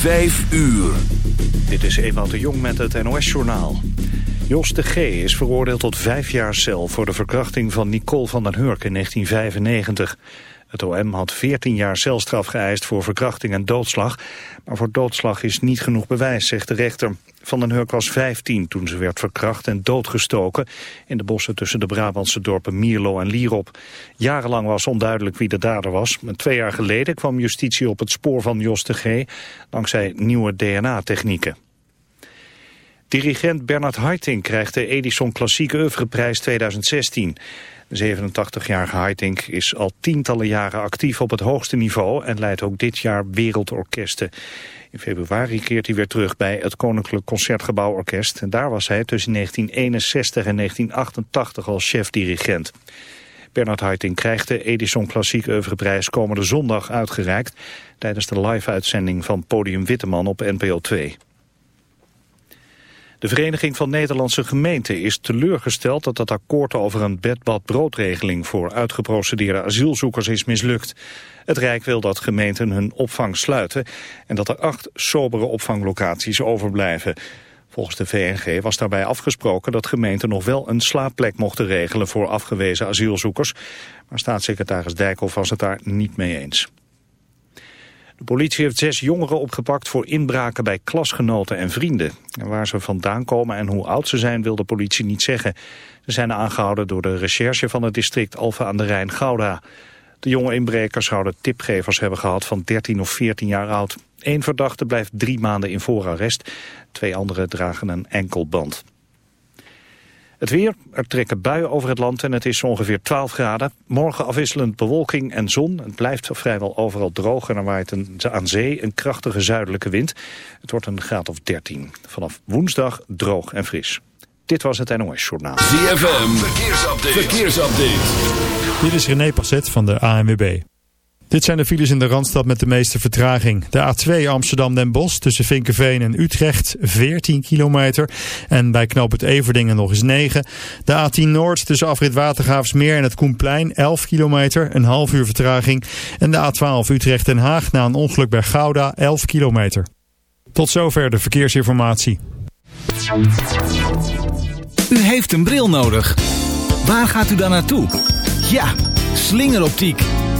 Vijf uur. Dit is Ewout de Jong met het NOS-journaal. Jos de G. is veroordeeld tot vijf jaar cel voor de verkrachting van Nicole van den Hurk in 1995. Het OM had 14 jaar celstraf geëist voor verkrachting en doodslag. Maar voor doodslag is niet genoeg bewijs, zegt de rechter. Van den Hurk was 15 toen ze werd verkracht en doodgestoken... in de bossen tussen de Brabantse dorpen Mierlo en Lierop. Jarenlang was onduidelijk wie de dader was. Twee jaar geleden kwam justitie op het spoor van Jos de G... dankzij nieuwe DNA-technieken. Dirigent Bernard Haitink krijgt de Edison Klassieke Oeuvreprijs 2016... De 87-jarige Haitink is al tientallen jaren actief op het hoogste niveau en leidt ook dit jaar wereldorkesten. In februari keert hij weer terug bij het Koninklijk Concertgebouworkest. En daar was hij tussen 1961 en 1988 als chef-dirigent. Bernard Haitink krijgt de Edison Klassiek Oeuvreprijs komende zondag uitgereikt... tijdens de live-uitzending van Podium Witteman op NPO 2. De Vereniging van Nederlandse Gemeenten is teleurgesteld dat het akkoord over een bedbad-broodregeling voor uitgeprocedeerde asielzoekers is mislukt. Het Rijk wil dat gemeenten hun opvang sluiten en dat er acht sobere opvanglocaties overblijven. Volgens de VNG was daarbij afgesproken dat gemeenten nog wel een slaapplek mochten regelen voor afgewezen asielzoekers. Maar staatssecretaris Dijkhoff was het daar niet mee eens. De politie heeft zes jongeren opgepakt voor inbraken bij klasgenoten en vrienden. En waar ze vandaan komen en hoe oud ze zijn wil de politie niet zeggen. Ze zijn aangehouden door de recherche van het district Alphen aan de Rijn Gouda. De jonge inbrekers zouden tipgevers hebben gehad van 13 of 14 jaar oud. Eén verdachte blijft drie maanden in voorarrest. Twee anderen dragen een enkelband. Het weer, er trekken buien over het land en het is ongeveer 12 graden. Morgen afwisselend bewolking en zon. Het blijft vrijwel overal droog en er waait aan zee een krachtige zuidelijke wind. Het wordt een graad of 13. Vanaf woensdag droog en fris. Dit was het NOS Journaal. ZFM, verkeersupdate. verkeersupdate. Dit is René Passet van de ANWB. Dit zijn de files in de Randstad met de meeste vertraging. De A2 Amsterdam-Den Bosch tussen Vinkenveen en Utrecht 14 kilometer. En bij knoop het Everdingen nog eens 9. De A10 Noord tussen afrit Watergraafsmeer en het Koenplein 11 kilometer. Een half uur vertraging. En de A12 Utrecht-Den Haag na een ongeluk bij Gouda 11 kilometer. Tot zover de verkeersinformatie. U heeft een bril nodig. Waar gaat u dan naartoe? Ja, slingeroptiek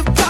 you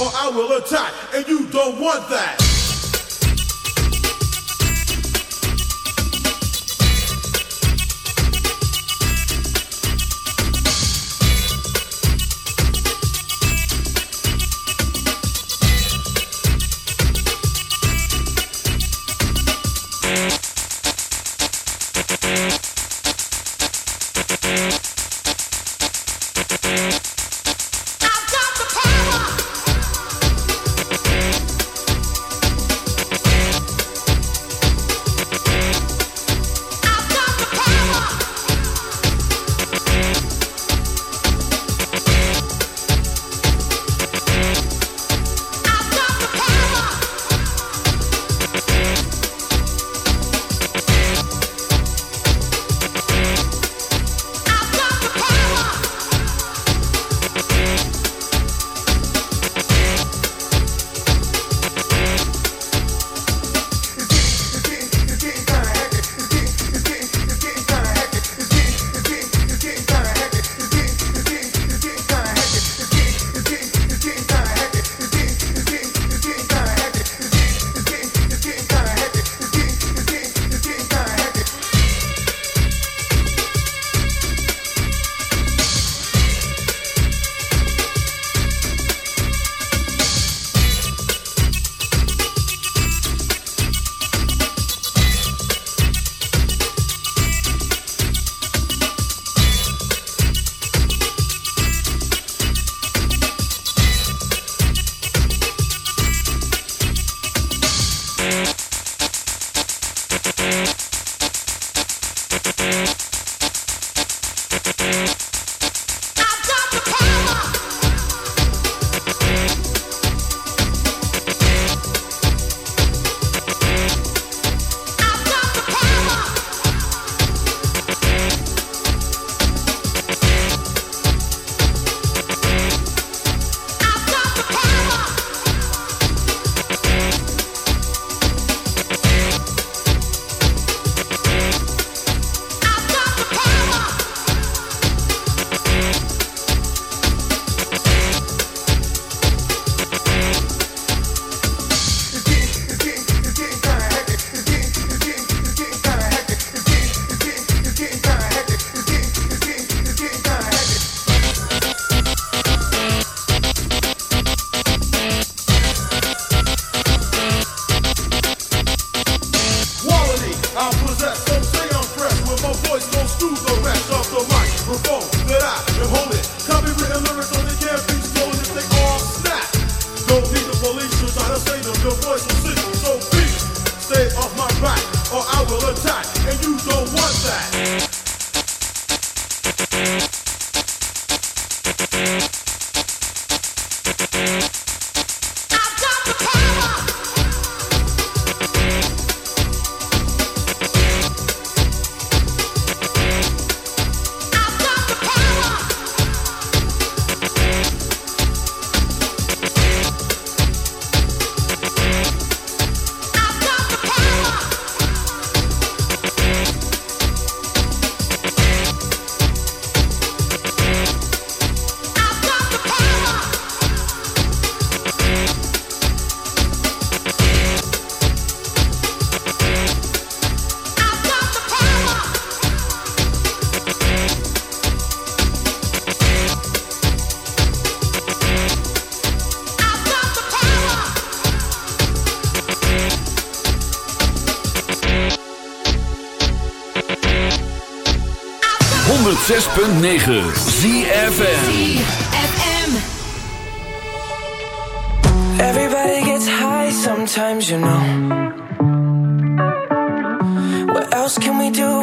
or I will attack, and you don't want that. 106.9 ZFM Everybody gets high sometimes, you know. What else can we do?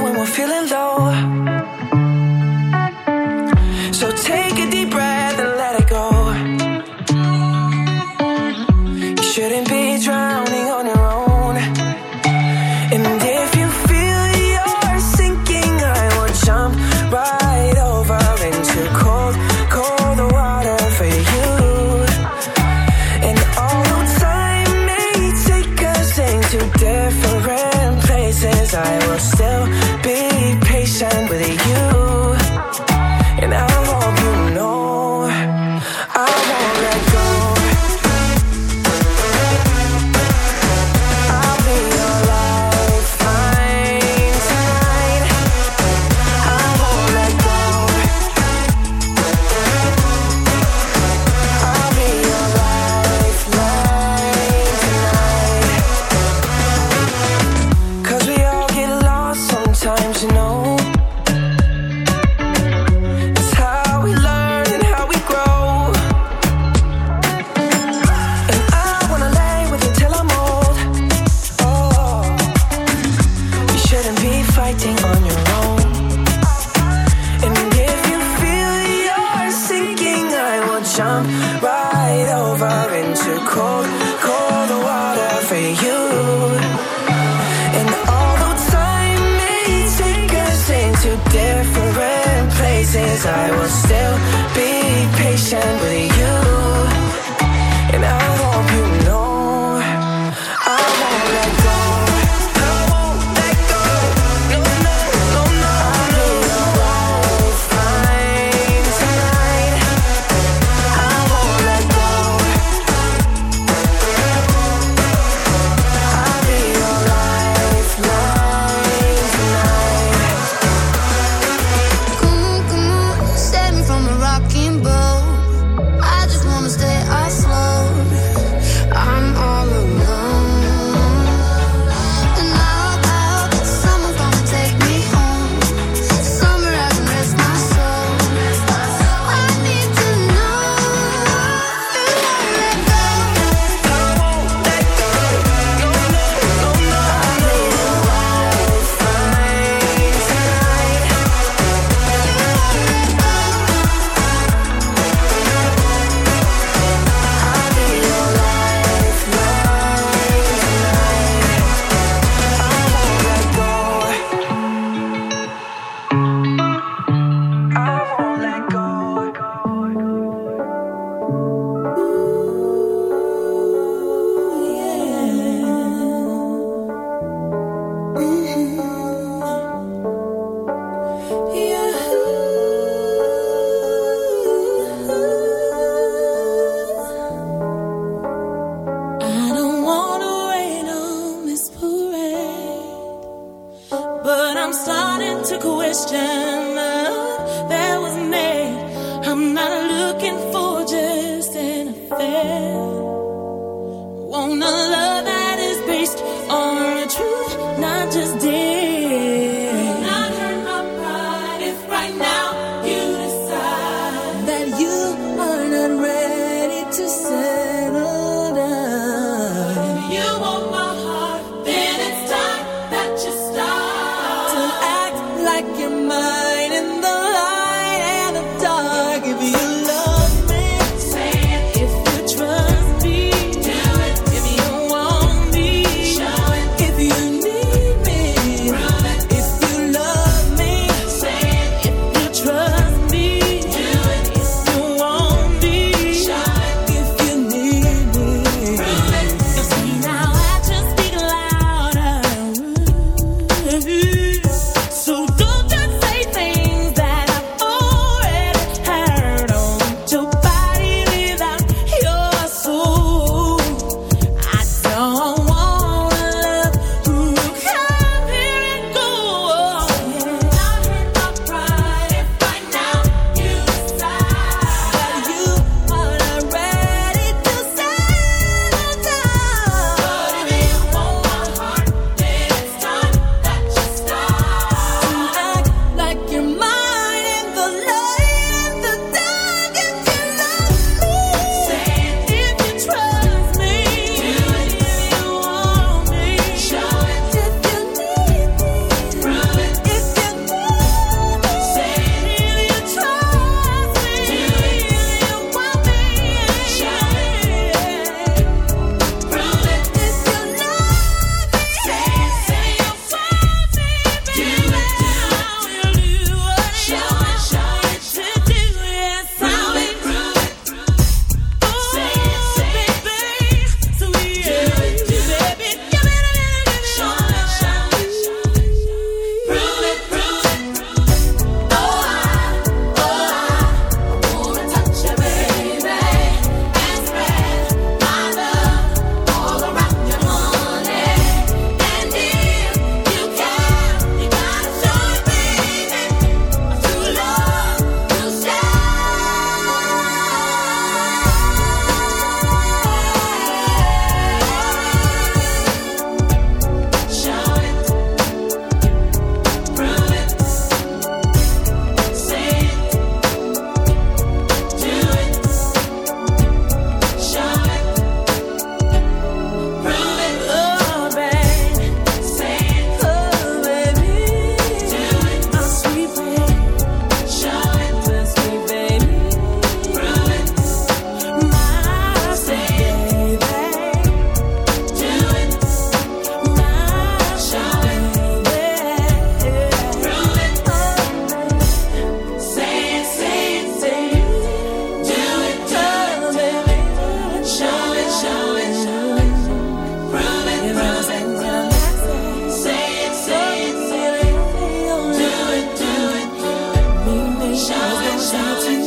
笑啊笑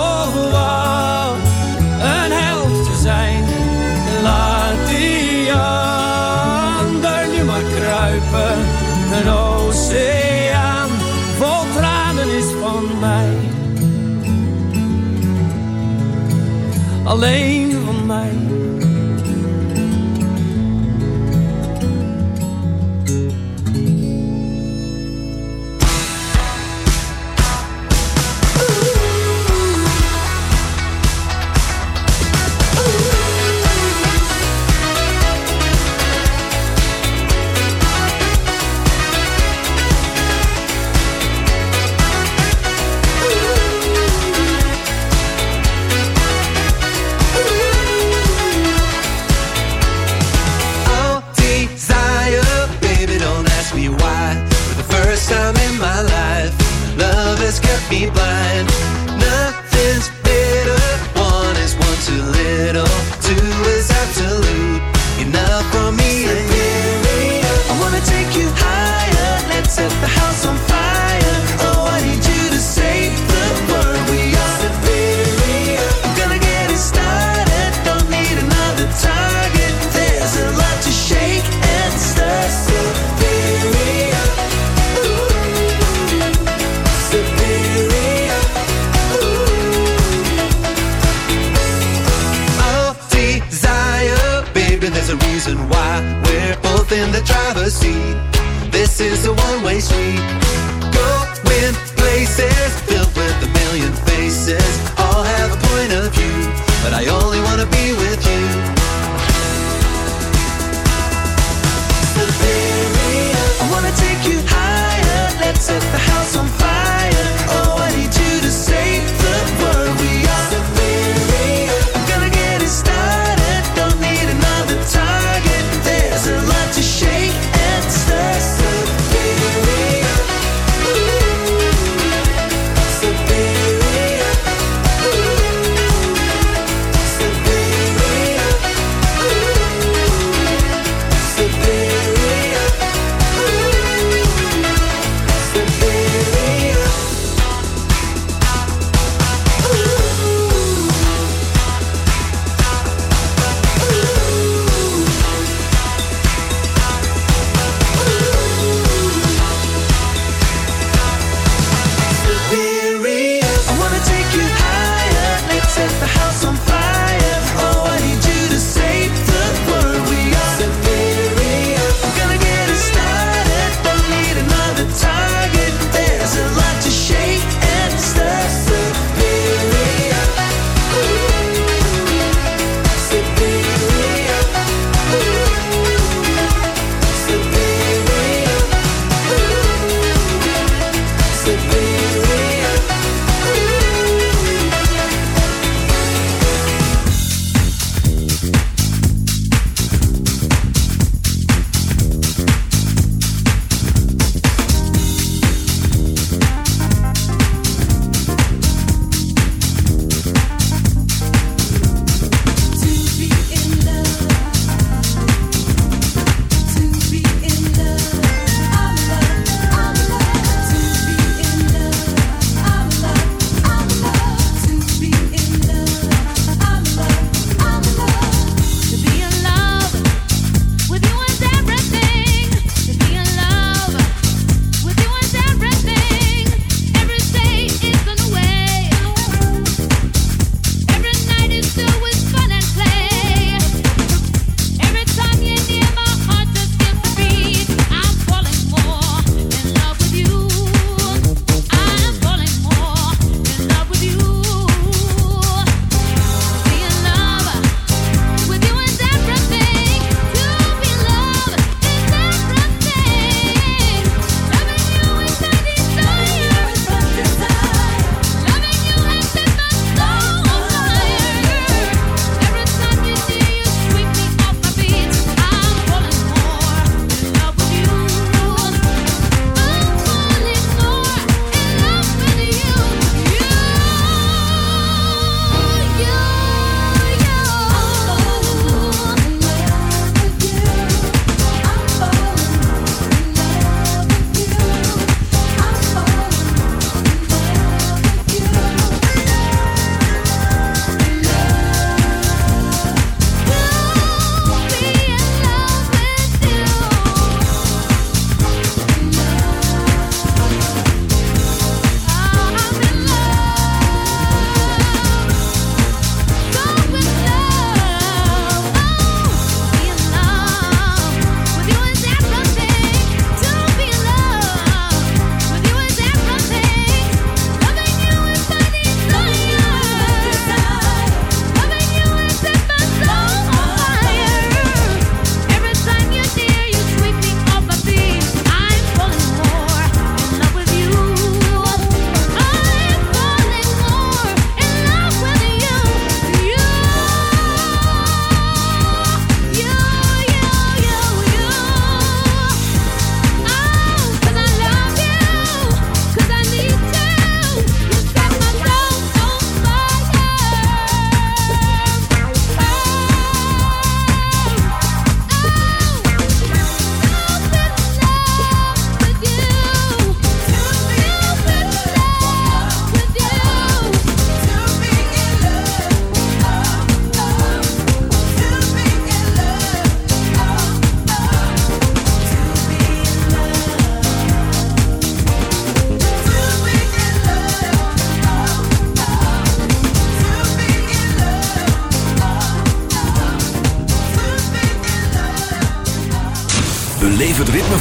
Alleen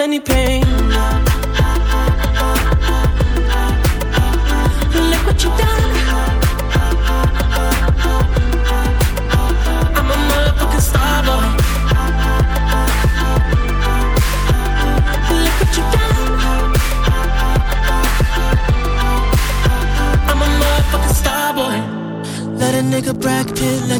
any pain.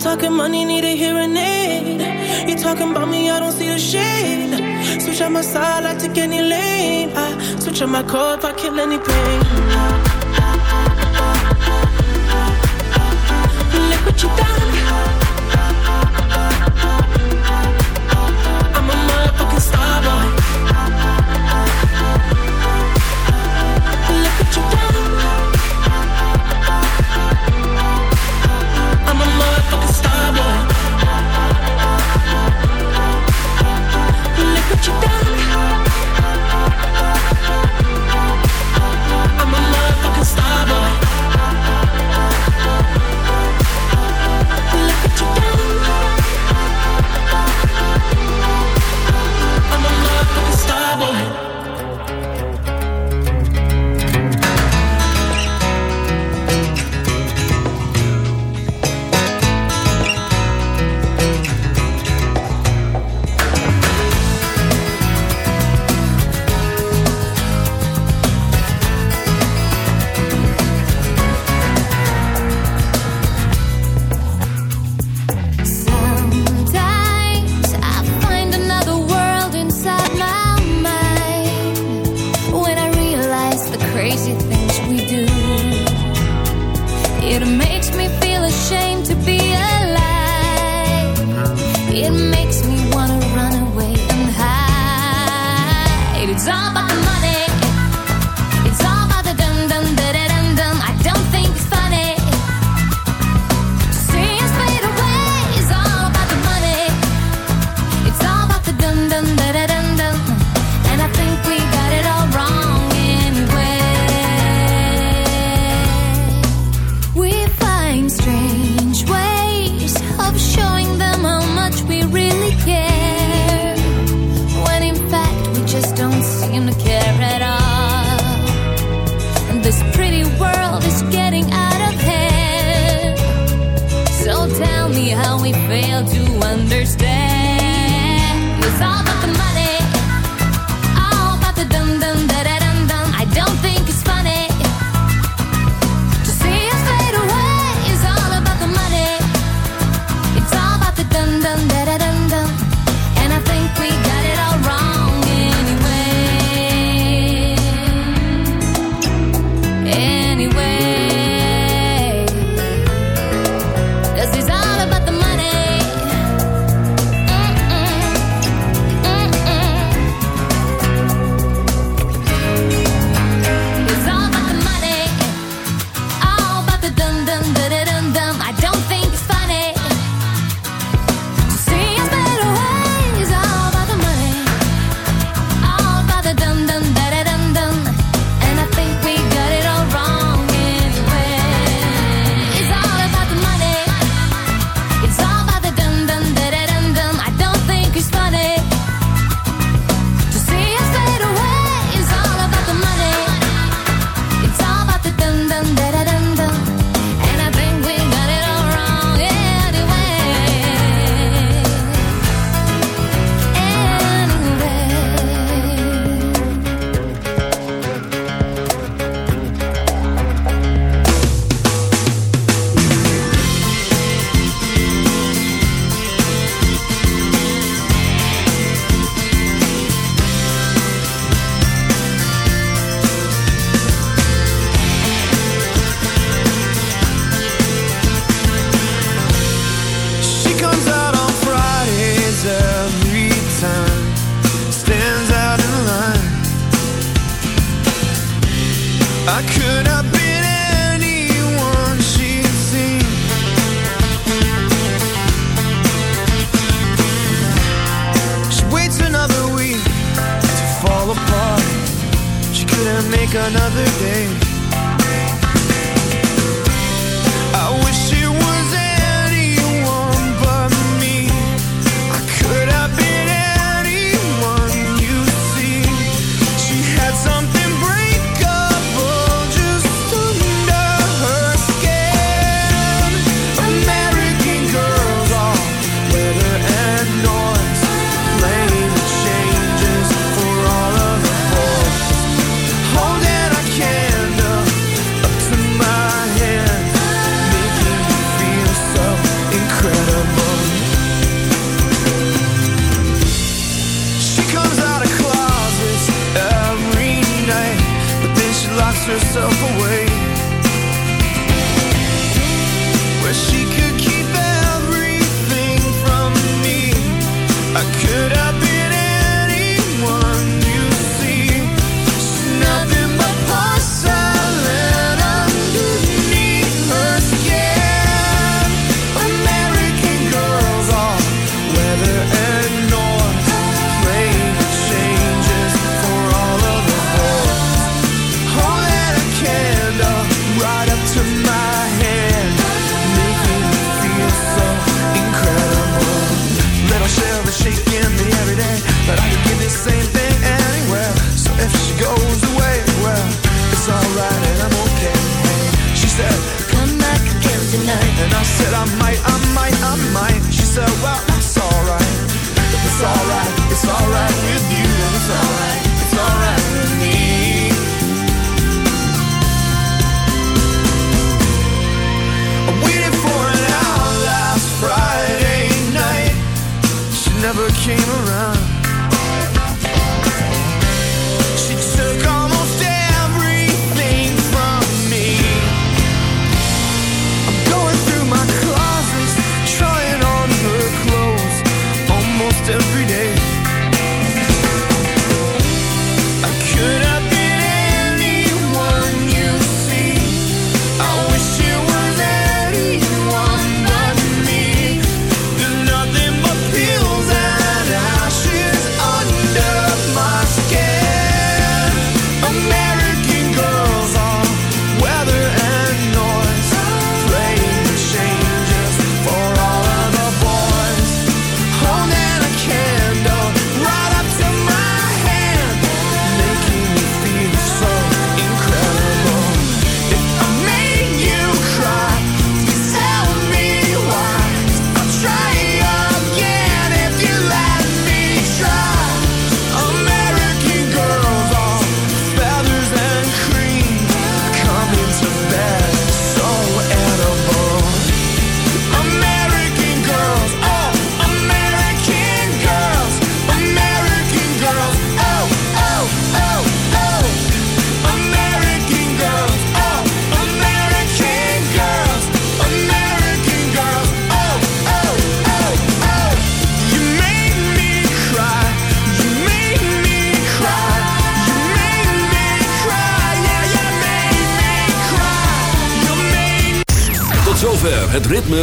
talking money, need a hearing aid. You talking about me, I don't see a shade. Switch out my side, I take any lane. I switch out my code, I kill any pain. Look what you done.